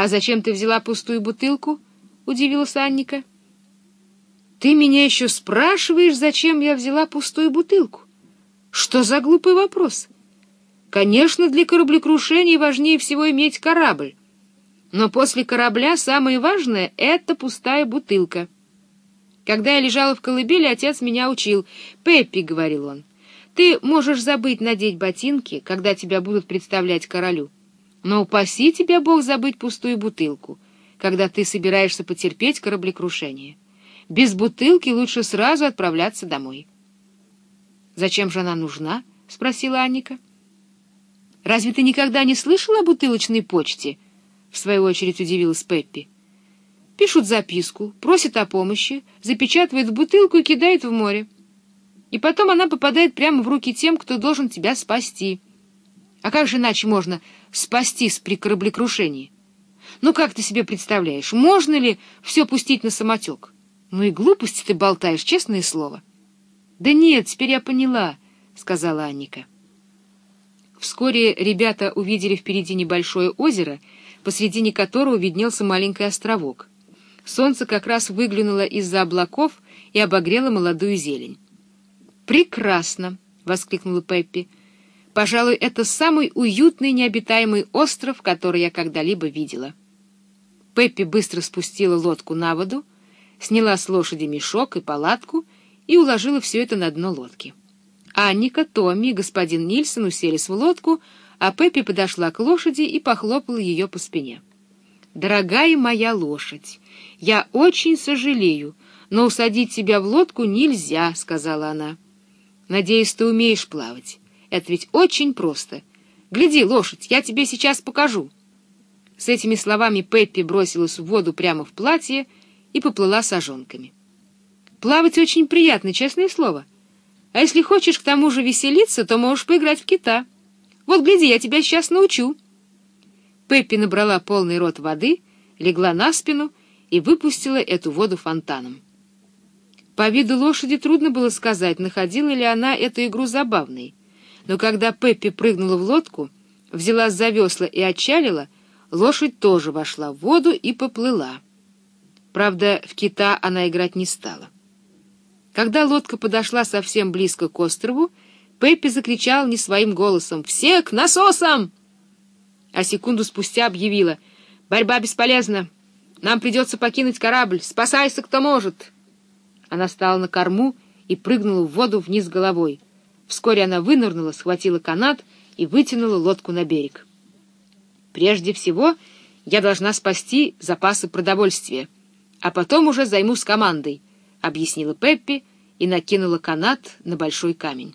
«А зачем ты взяла пустую бутылку?» — удивилась Анника. «Ты меня еще спрашиваешь, зачем я взяла пустую бутылку? Что за глупый вопрос? Конечно, для кораблекрушения важнее всего иметь корабль. Но после корабля самое важное — это пустая бутылка. Когда я лежала в колыбели, отец меня учил. «Пеппи», — говорил он, — «ты можешь забыть надеть ботинки, когда тебя будут представлять королю. Но упаси тебя, Бог, забыть пустую бутылку, когда ты собираешься потерпеть кораблекрушение. Без бутылки лучше сразу отправляться домой». «Зачем же она нужна?» — спросила Анника. «Разве ты никогда не слышала о бутылочной почте?» — в свою очередь удивилась Пеппи. Пишут записку, просят о помощи, запечатывают в бутылку и кидают в море. И потом она попадает прямо в руки тем, кто должен тебя спасти. А как же иначе можно спастись при кораблекрушении? Ну как ты себе представляешь, можно ли все пустить на самотек? Ну и глупости ты болтаешь, честное слово. Да нет, теперь я поняла, — сказала Анника. Вскоре ребята увидели впереди небольшое озеро, посредине которого виднелся маленький островок. Солнце как раз выглянуло из-за облаков и обогрело молодую зелень. «Прекрасно!» — воскликнула Пеппи. «Пожалуй, это самый уютный необитаемый остров, который я когда-либо видела». Пеппи быстро спустила лодку на воду, сняла с лошади мешок и палатку и уложила все это на дно лодки. Анника, Томми и господин Нильсон уселись в лодку, а Пеппи подошла к лошади и похлопала ее по спине. «Дорогая моя лошадь, я очень сожалею, но усадить тебя в лодку нельзя», — сказала она. «Надеюсь, ты умеешь плавать. Это ведь очень просто. Гляди, лошадь, я тебе сейчас покажу». С этими словами Пеппи бросилась в воду прямо в платье и поплыла сажонками. «Плавать очень приятно, честное слово». А если хочешь к тому же веселиться, то можешь поиграть в кита. Вот, гляди, я тебя сейчас научу». Пеппи набрала полный рот воды, легла на спину и выпустила эту воду фонтаном. По виду лошади трудно было сказать, находила ли она эту игру забавной. Но когда Пеппи прыгнула в лодку, взяла за весла и отчалила, лошадь тоже вошла в воду и поплыла. Правда, в кита она играть не стала. Когда лодка подошла совсем близко к острову, Пеппи закричал не своим голосом «Все к насосам!» А секунду спустя объявила «Борьба бесполезна! Нам придется покинуть корабль! Спасайся, кто может!» Она стала на корму и прыгнула в воду вниз головой. Вскоре она вынырнула, схватила канат и вытянула лодку на берег. «Прежде всего я должна спасти запасы продовольствия, а потом уже займусь командой», — объяснила Пеппи и накинула канат на большой камень.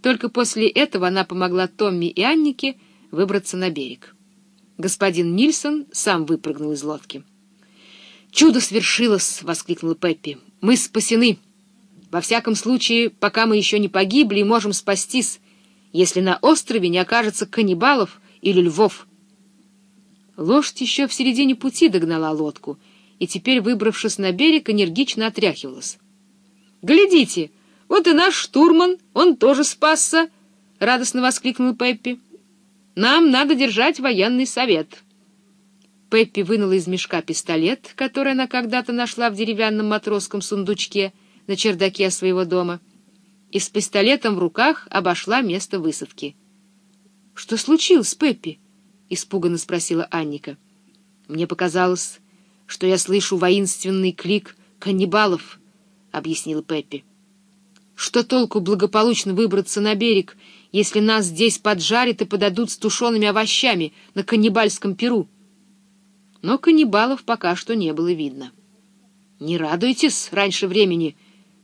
Только после этого она помогла Томми и Аннике выбраться на берег. Господин Нильсон сам выпрыгнул из лодки. «Чудо свершилось!» — воскликнула Пеппи. «Мы спасены! Во всяком случае, пока мы еще не погибли, можем спастись, если на острове не окажется каннибалов или львов». Лошадь еще в середине пути догнала лодку — и теперь, выбравшись на берег, энергично отряхивалась. «Глядите, вот и наш штурман, он тоже спасся!» — радостно воскликнул Пеппи. «Нам надо держать военный совет». Пеппи вынула из мешка пистолет, который она когда-то нашла в деревянном матросском сундучке на чердаке своего дома, и с пистолетом в руках обошла место высадки. — Что случилось, Пеппи? — испуганно спросила Анника. — Мне показалось что я слышу воинственный клик каннибалов, — объяснила Пеппи. Что толку благополучно выбраться на берег, если нас здесь поджарят и подадут с тушеными овощами на каннибальском перу? Но каннибалов пока что не было видно. — Не радуйтесь раньше времени, —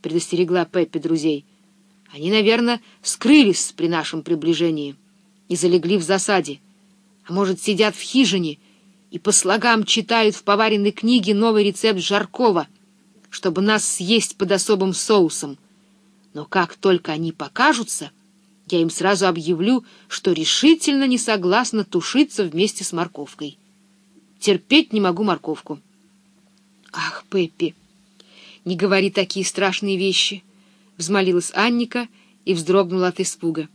предостерегла Пеппи друзей. — Они, наверное, скрылись при нашем приближении и залегли в засаде, а может, сидят в хижине — и по слогам читают в поваренной книге новый рецепт жаркого, чтобы нас съесть под особым соусом. Но как только они покажутся, я им сразу объявлю, что решительно не согласна тушиться вместе с морковкой. Терпеть не могу морковку. Ах, Пеппи, не говори такие страшные вещи, — взмолилась Анника и вздрогнула от испуга.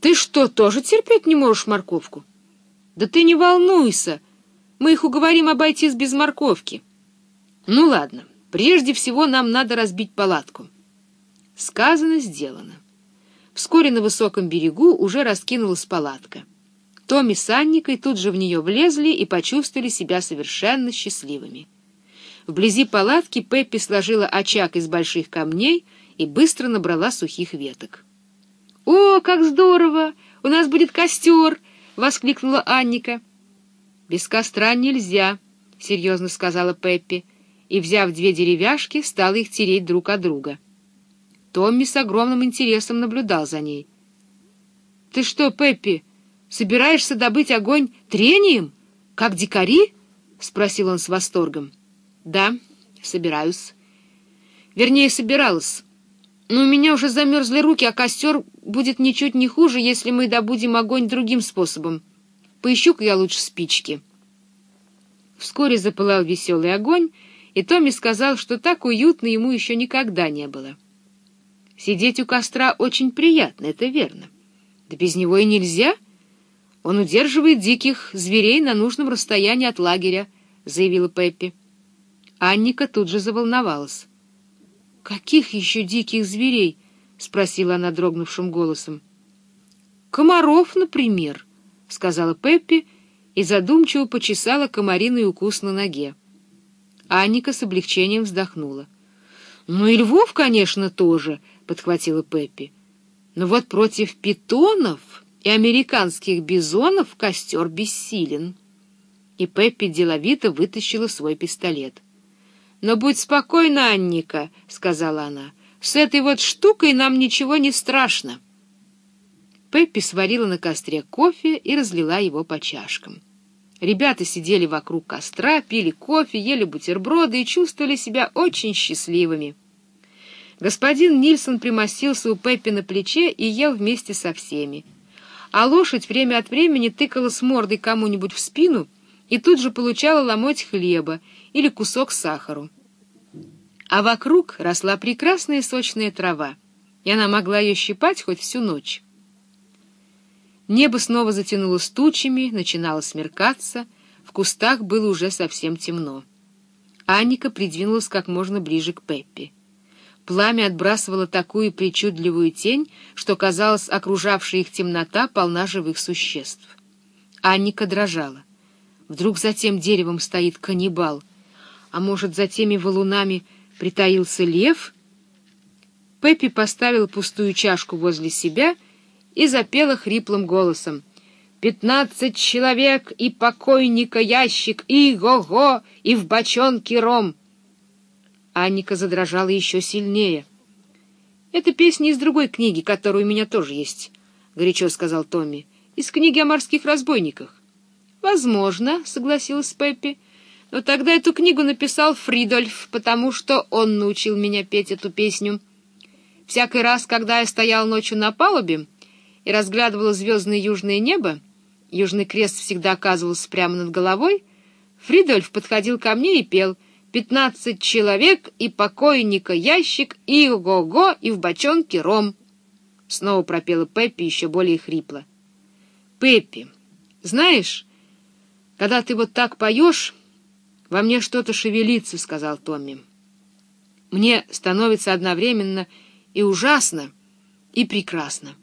Ты что, тоже терпеть не можешь морковку? Да ты не волнуйся, Мы их уговорим обойтись без морковки. Ну ладно, прежде всего нам надо разбить палатку. Сказано, сделано. Вскоре на высоком берегу уже раскинулась палатка. Томми с Анникой тут же в нее влезли и почувствовали себя совершенно счастливыми. Вблизи палатки Пеппи сложила очаг из больших камней и быстро набрала сухих веток. «О, как здорово! У нас будет костер!» — воскликнула Анника. «Без костра нельзя», — серьезно сказала Пеппи, и, взяв две деревяшки, стала их тереть друг от друга. Томми с огромным интересом наблюдал за ней. «Ты что, Пеппи, собираешься добыть огонь трением, как дикари?» — спросил он с восторгом. «Да, собираюсь. Вернее, собиралась. Но у меня уже замерзли руки, а костер будет ничуть не хуже, если мы добудем огонь другим способом. Поищу-ка я лучше спички». Вскоре запылал веселый огонь, и Томми сказал, что так уютно ему еще никогда не было. Сидеть у костра очень приятно, это верно. Да без него и нельзя. Он удерживает диких зверей на нужном расстоянии от лагеря, — заявила Пеппи. Анника тут же заволновалась. «Каких еще диких зверей?» — спросила она дрогнувшим голосом. «Комаров, например», — сказала Пеппи и задумчиво почесала комариный укус на ноге. Анника с облегчением вздохнула. «Ну и львов, конечно, тоже», — подхватила Пеппи. «Но вот против питонов и американских бизонов костер бессилен». И Пеппи деловито вытащила свой пистолет. «Но будь спокойна, Анника», — сказала она. «С этой вот штукой нам ничего не страшно». Пеппи сварила на костре кофе и разлила его по чашкам. Ребята сидели вокруг костра, пили кофе, ели бутерброды и чувствовали себя очень счастливыми. Господин Нильсон примостился у Пеппи на плече и ел вместе со всеми. А лошадь время от времени тыкала с мордой кому-нибудь в спину и тут же получала ломоть хлеба или кусок сахару. А вокруг росла прекрасная сочная трава, и она могла ее щипать хоть всю ночь. Небо снова затянулось тучами, начинало смеркаться, в кустах было уже совсем темно. Анника придвинулась как можно ближе к Пеппи. Пламя отбрасывало такую причудливую тень, что, казалось, окружавшая их темнота полна живых существ. Анника дрожала. Вдруг за тем деревом стоит каннибал, а может, за теми валунами притаился лев? Пеппи поставил пустую чашку возле себя и запела хриплым голосом. «Пятнадцать человек и покойника ящик, и го-го, и в бочонке ром!» Анника задрожала еще сильнее. «Это песня из другой книги, которая у меня тоже есть», — горячо сказал Томми. «Из книги о морских разбойниках». «Возможно», — согласилась Пеппи. «Но тогда эту книгу написал Фридольф, потому что он научил меня петь эту песню. Всякий раз, когда я стоял ночью на палубе и разглядывала звездное южное небо, Южный крест всегда оказывался прямо над головой, Фридольф подходил ко мне и пел «Пятнадцать человек и покойника ящик, и го-го, и в бочонке ром». Снова пропела Пеппи еще более хрипло. «Пеппи, знаешь, когда ты вот так поешь, во мне что-то шевелится», — сказал Томми. «Мне становится одновременно и ужасно, и прекрасно».